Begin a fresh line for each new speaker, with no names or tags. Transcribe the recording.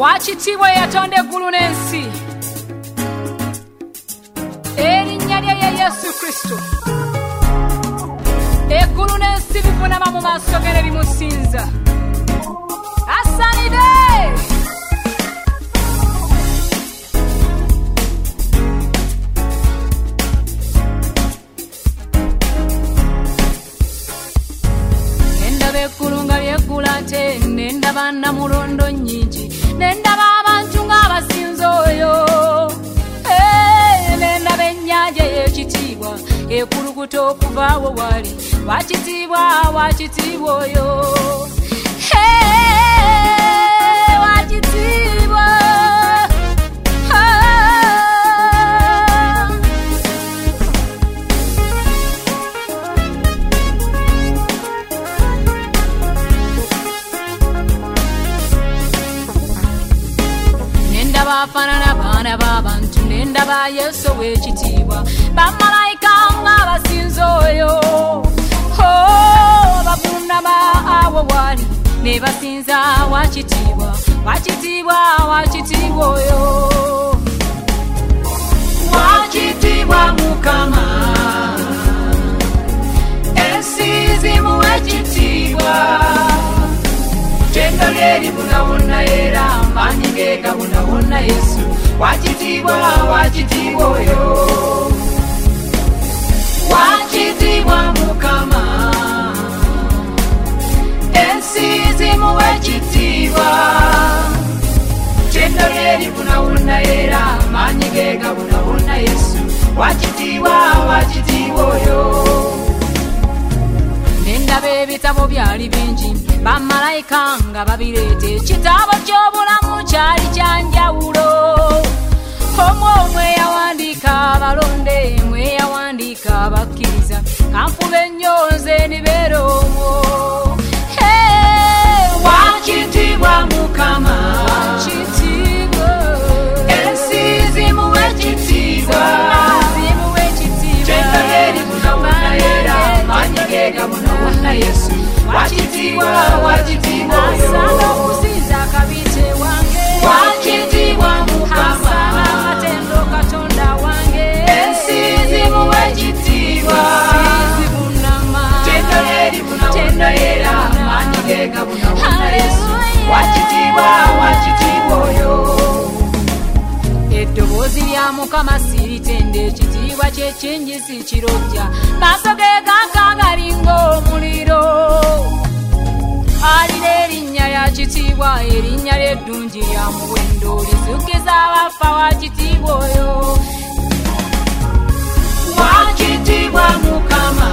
wakitiibwa yeyatonda eggulu n'ensi? Erinnya lye ye yesu kristo. Eggulu n'ensi bivunama mu maaso ge ne bimusinza. Asanide nendaba eggulu nga lyeggula nte nendaba namulondo nnyingi ekulukuta okuva awo wali wakitiibwa wakitiibwa oyo. Wakitiibwa. Nendaba afaanana baana b'abantu nendaba yesu ow'ekitiibwa. Bamalayika ng'abasinza oyo. Oh, bavuunama awo wali ne basinza wakitiibwa wakitiibwa wakitiibwa oyo. Wakitiibwa mukama ensizi muwekitiibwa tendo lyeri bunawona era amaanyi geega bunawona yesu. Wakitiibwa wakitiibwa oyo wakitiibwa mukama ensi zimuwa ekitiibwa tendo lyeri bunawona era amaanyi geega bunawona yesu. Wakitiibwa wakitiibwa oyo. Nendaba ebitabo byali bingi bamalayika nga babireeta. Ekitabo ky'obulamu kyali kyanjawulo omu omwe yawandiika abalonde mwe yawandiika abakkiriza kanfuba ennyo nze nibeera omwo Hey, wakitiibwa mukama wakitiibwa ensi zimuwa ekitiibwa zimuwa ekitiibwa tendo lyeri munawona era amaanyi geega munawona yesu. Wakitiibwa wakitiibwa wakitibwa wakitibwa oyo. Eddoboozi lya mukama siiritende ekitiibwa kye kingi si kirojja. Maaso ge gankangalinga omuliro. Alira erinnya lya kitiibwa erinnya ly'eddungi lya muwendo lizukiza abafa wakitiibwa oyo. Wakitiibwa mukama.